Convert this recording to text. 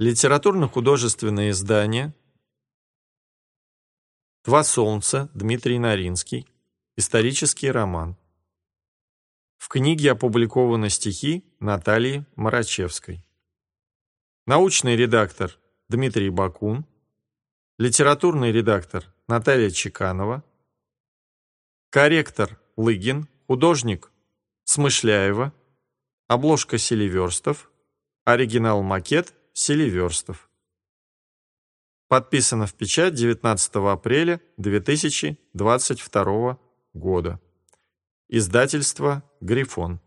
Литературно-художественное издание «Два солнца» Дмитрий Наринский. Исторический роман. В книге опубликованы стихи Натальи Марачевской. Научный редактор Дмитрий Бакун. Литературный редактор Наталья Чеканова. Корректор Лыгин. Художник Смышляева. Обложка Селиверстов. Оригинал-макет Селиверстов. Подписано в печать 19 апреля 2022 года. Издательство «Грифон».